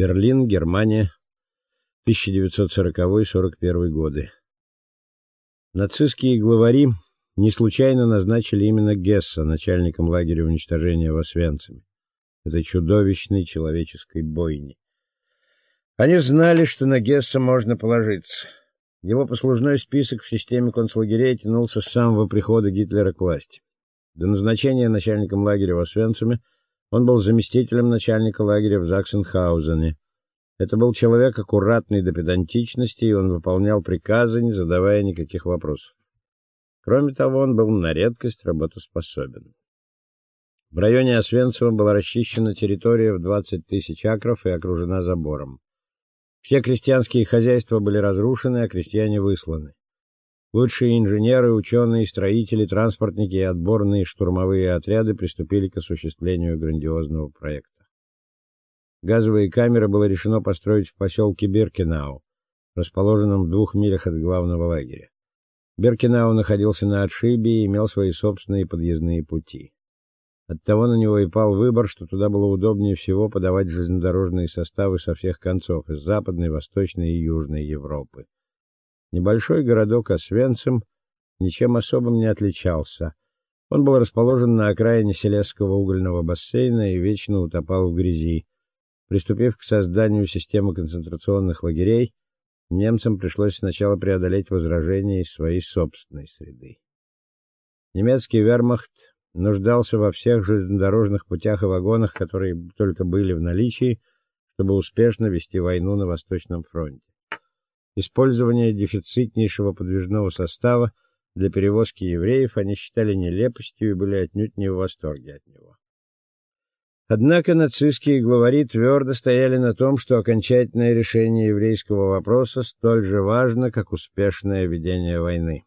Берлин, Германия, 1940-41 годы. Нацистские главари не случайно назначили именно Гесса начальником лагеря уничтожения в Освенциме, этой чудовищной человеческой бойни. Они знали, что на Гесса можно положиться. Его послужной список в системе концлагерей тянулся с самого прихода Гитлера к власти. До назначения начальником лагеря в Освенциме он был заместителем начальника лагеря в Заксенхаузене. Это был человек аккуратный до педантичности, и он выполнял приказы, не задавая никаких вопросов. Кроме того, он был на редкость работоспособен. В районе Освенцима была расчищена территория в 20 тысяч акров и окружена забором. Все крестьянские хозяйства были разрушены, а крестьяне высланы. Лучшие инженеры, ученые, строители, транспортники и отборные штурмовые отряды приступили к осуществлению грандиозного проекта. Газовые камеры было решено построить в поселке Беркинау, расположенном в двух милях от главного лагеря. Беркинау находился на отшибе и имел свои собственные подъездные пути. Оттого на него и пал выбор, что туда было удобнее всего подавать железнодорожные составы со всех концов из Западной, Восточной и Южной Европы. Небольшой городок Освенцим ничем особым не отличался. Он был расположен на окраине Селесского угольного бассейна и вечно утопал в грязи. Приступив к созданию системы концентрационных лагерей, немцам пришлось сначала преодолеть возражения из своей собственной среды. Немецкий вермахт нуждался во всех железнодорожных путях и вагонах, которые только были в наличии, чтобы успешно вести войну на Восточном фронте. Использование дефицитнейшего подвижного состава для перевозки евреев они считали нелепостью и были отнюдь не в восторге от него. Однако нацистские главари твердо стояли на том, что окончательное решение еврейского вопроса столь же важно, как успешное ведение войны.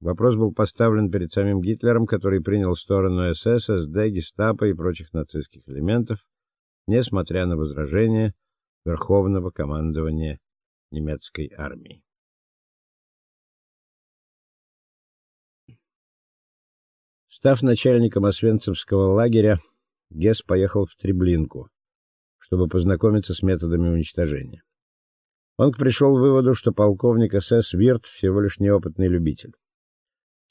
Вопрос был поставлен перед самим Гитлером, который принял сторону СС, СД, Гестапо и прочих нацистских элементов, несмотря на возражения Верховного командования немецкой армии. Став начальником Освенцимского лагеря, Гесс поехал в Треблинку, чтобы познакомиться с методами уничтожения. Он пришел к выводу, что полковник СС Вирт всего лишь неопытный любитель.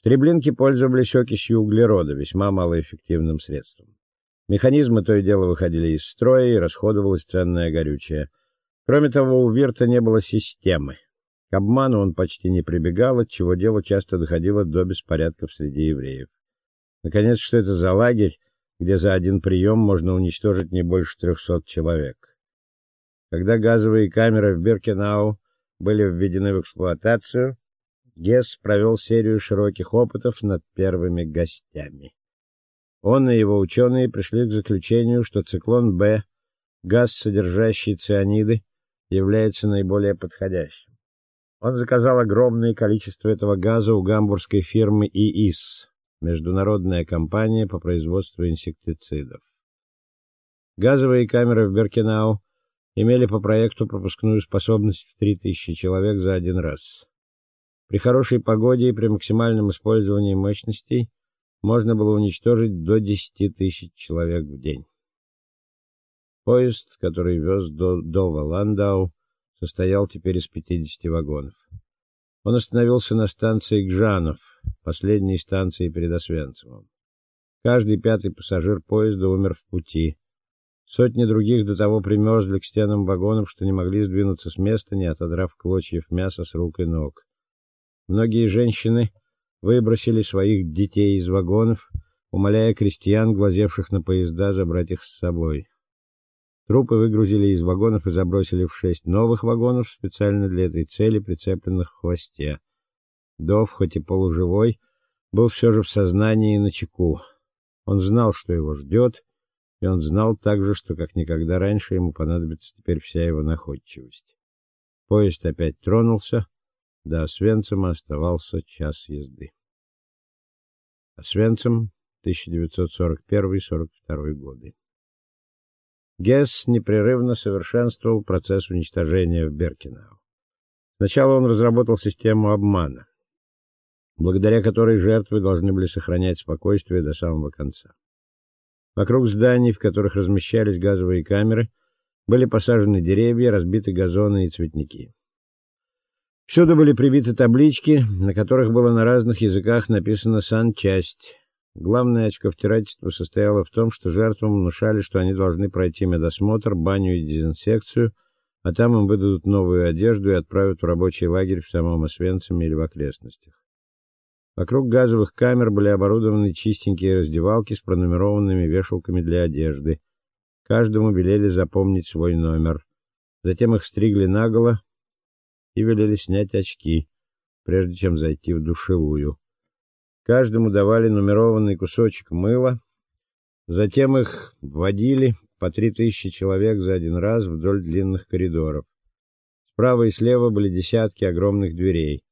В Треблинке пользовались окисью углерода, весьма малоэффективным средством. Механизмы то и дело выходили из строя, и расходовалось ценное горючее – Кроме того, у Вирта не было системы. К обману он почти не прибегал, от чего дело часто доходило до беспорядков среди евреев. Наконец, что это за лагерь, где за один прием можно уничтожить не больше трехсот человек? Когда газовые камеры в Биркенау были введены в эксплуатацию, Гесс провел серию широких опытов над первыми гостями. Он и его ученые пришли к заключению, что циклон Б, газ, содержащий цианиды, является наиболее подходящим. Он заказал огромное количество этого газа у гамбургской фирмы ИИС, международная компания по производству инсектицидов. Газовые камеры в Беркинау имели по проекту пропускную способность в 3000 человек за один раз. При хорошей погоде и при максимальном использовании мощностей можно было уничтожить до 10 тысяч человек в день. Поезд, который вез до, до Валандау, состоял теперь из 50 вагонов. Он остановился на станции Гжанов, последней станции перед Освенцимом. Каждый пятый пассажир поезда умер в пути. Сотни других до того примерзли к стенам вагонов, что не могли сдвинуться с места, не отодрав клочьев мяса с рук и ног. Многие женщины выбросили своих детей из вагонов, умоляя крестьян, глазевших на поезда, забрать их с собой. Трупы выгрузили из вагонов и забросили в шесть новых вагонов, специально для этой цели прицепленных в хвосте. Дов, хоть и полуживой, был все же в сознании и на чеку. Он знал, что его ждет, и он знал также, что как никогда раньше ему понадобится теперь вся его находчивость. Поезд опять тронулся, до Освенцима оставался час езды. Освенцим, 1941-42 годы. Гесс непрерывно совершенствовал процесс уничтожения в Беркинау. Сначала он разработал систему обмана, благодаря которой жертвы должны были сохранять спокойствие до самого конца. Вокруг зданий, в которых размещались газовые камеры, Были посажены деревья, разбиты газоны и цветники. Всюду были прибиты таблички, на которых было на разных языках написано санчасть. Главное очковтирательство состояло в том, что жертвам внушали, что они должны пройти медосмотр, баню и дезинсекцию, а там им выдадут новую одежду и отправят в рабочий лагерь в самом Освенциме или в окрестностях. Вокруг газовых камер были оборудованы чистенькие раздевалки с пронумерованными вешалками для одежды. Каждому велели запомнить свой номер. Затем их стригли наголо и велели снять очки, прежде чем зайти в душевую. Каждому давали нумерованный кусочек мыла, затем их вводили по три тысячи человек за один раз вдоль длинных коридоров. Справа и слева были десятки огромных дверей.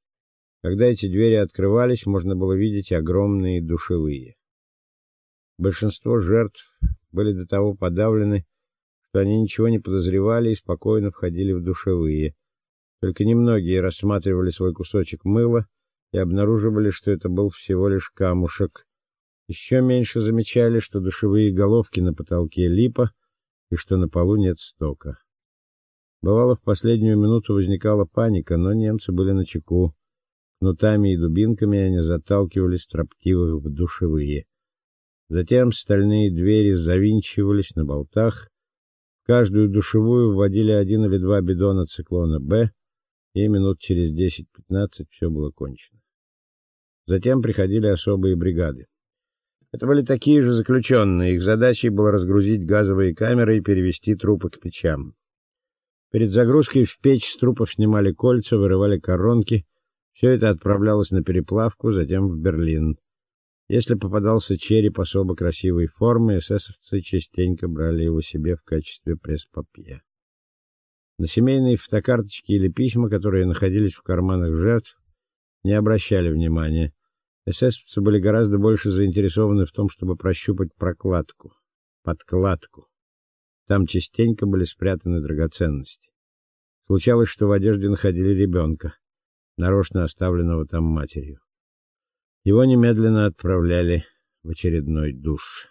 Когда эти двери открывались, можно было видеть огромные душевые. Большинство жертв были до того подавлены, что они ничего не подозревали и спокойно входили в душевые. Только немногие рассматривали свой кусочек мыла и обнаруживали, что это был всего лишь камушек. Еще меньше замечали, что душевые головки на потолке липа и что на полу нет стока. Бывало, в последнюю минуту возникала паника, но немцы были начеку. Кнутами и дубинками они заталкивали строптивых в душевые. Затем стальные двери завинчивались на болтах. В каждую душевую вводили один или два бидона циклона Б, и минут через 10-15 все было кончено. Затем приходили особые бригады. Это были такие же заключенные. Их задачей было разгрузить газовые камеры и перевести трупы к печам. Перед загрузкой в печь с трупов снимали кольца, вырывали коронки. Все это отправлялось на переплавку, затем в Берлин. Если попадался череп особо красивой формы, эсэсовцы частенько брали его себе в качестве пресс-папье. На семейные фотокарточки или письма, которые находились в карманах жертв, не обращали внимания. Эсэсовцы были гораздо больше заинтересованы в том, чтобы прощупать прокладку, подкладку. Там частенько были спрятаны драгоценности. Случалось, что в одежде находили ребенка, нарочно оставленного там матерью. Его немедленно отправляли в очередной душ.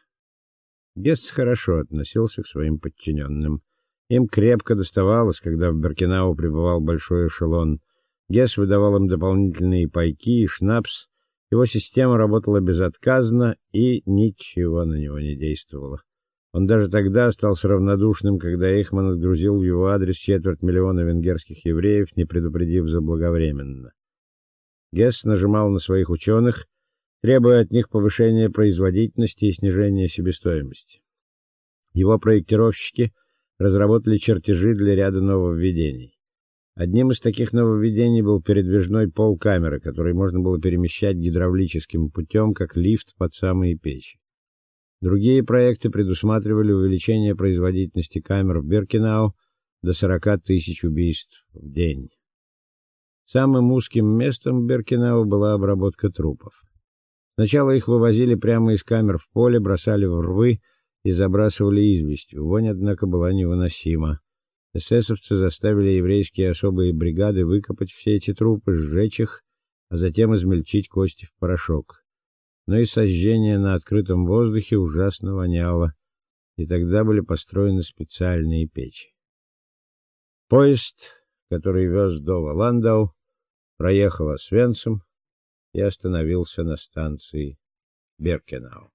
Гесс хорошо относился к своим подчиненным. Им крепко доставалось, когда в Беркинау прибывал большой эшелон. Гесс выдавал им дополнительные пайки и шнапс. Его система работала безотказно, и ничего на него не действовало. Он даже тогда остался равнодушным, когда Эйхман отгрузил в его адрес четверть миллиона венгерских евреев, не предупредив заблаговременно. Гесс нажимал на своих ученых, требуя от них повышения производительности и снижения себестоимости. Его проектировщики разработали чертежи для ряда нововведений. Одним из таких нововведений был передвижной пол камеры, который можно было перемещать гидравлическим путем, как лифт под самые печи. Другие проекты предусматривали увеличение производительности камер в Беркинау до 40 тысяч убийств в день. Самым узким местом Беркинау была обработка трупов. Сначала их вывозили прямо из камер в поле, бросали в рвы и забрасывали известью. Вонь, однако, была невыносима. Эсэсовцы заставили еврейские особые бригады выкопать все эти трупы, сжечь их, а затем измельчить кости в порошок. Но и сожжение на открытом воздухе ужасно воняло, и тогда были построены специальные печи. Поезд, который вез до Валандау, проехал Освенцим и остановился на станции Беркенау.